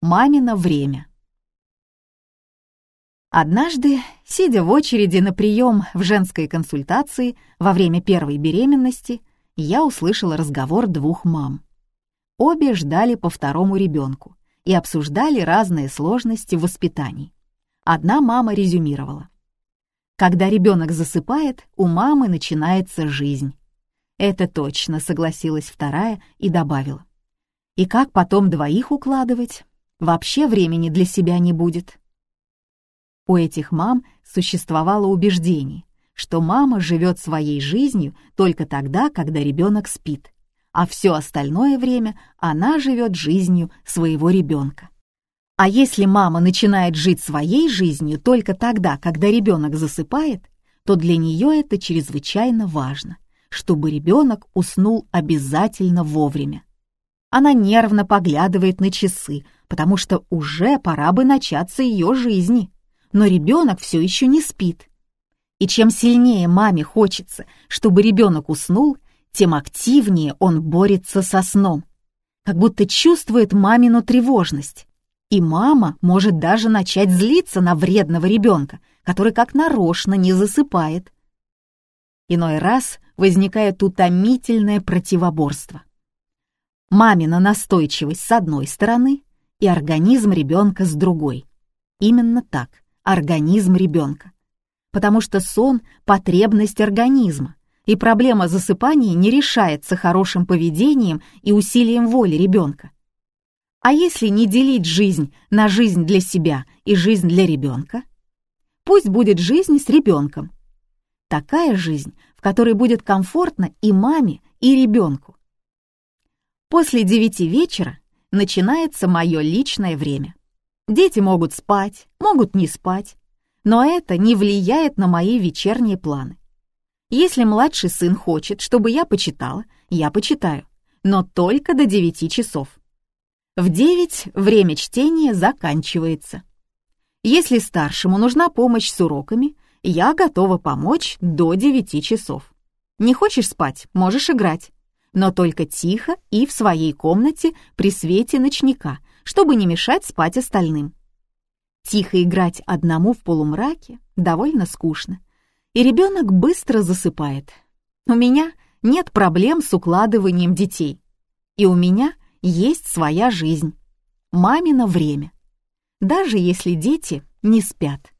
Мамино время. Однажды, сидя в очереди на прием в женской консультации во время первой беременности, я услышала разговор двух мам. Обе ждали по второму ребенку и обсуждали разные сложности в воспитании. Одна мама резюмировала. Когда ребенок засыпает, у мамы начинается жизнь. Это точно, согласилась вторая и добавила. И как потом двоих укладывать? Вообще времени для себя не будет. У этих мам существовало убеждение, что мама живет своей жизнью только тогда, когда ребенок спит, а все остальное время она живет жизнью своего ребенка. А если мама начинает жить своей жизнью только тогда, когда ребенок засыпает, то для нее это чрезвычайно важно, чтобы ребенок уснул обязательно вовремя. Она нервно поглядывает на часы, потому что уже пора бы начаться ее жизни но ребенок все еще не спит. И чем сильнее маме хочется, чтобы ребенок уснул, тем активнее он борется со сном, как будто чувствует мамину тревожность. И мама может даже начать злиться на вредного ребенка, который как нарочно не засыпает. Иной раз возникает утомительное противоборство. Мамина настойчивость с одной стороны и организм ребенка с другой. Именно так организм ребенка. Потому что сон — потребность организма, и проблема засыпания не решается хорошим поведением и усилием воли ребенка. А если не делить жизнь на жизнь для себя и жизнь для ребенка? Пусть будет жизнь с ребенком. Такая жизнь, в которой будет комфортно и маме, и ребенку. После девяти вечера начинается мое личное время. Дети могут спать, могут не спать, но это не влияет на мои вечерние планы. Если младший сын хочет, чтобы я почитала, я почитаю, но только до 9 часов. В 9 время чтения заканчивается. Если старшему нужна помощь с уроками, я готова помочь до 9 часов. Не хочешь спать, можешь играть, но только тихо и в своей комнате при свете ночника, чтобы не мешать спать остальным. Тихо играть одному в полумраке довольно скучно, и ребенок быстро засыпает. У меня нет проблем с укладыванием детей, и у меня есть своя жизнь, мамино время, даже если дети не спят.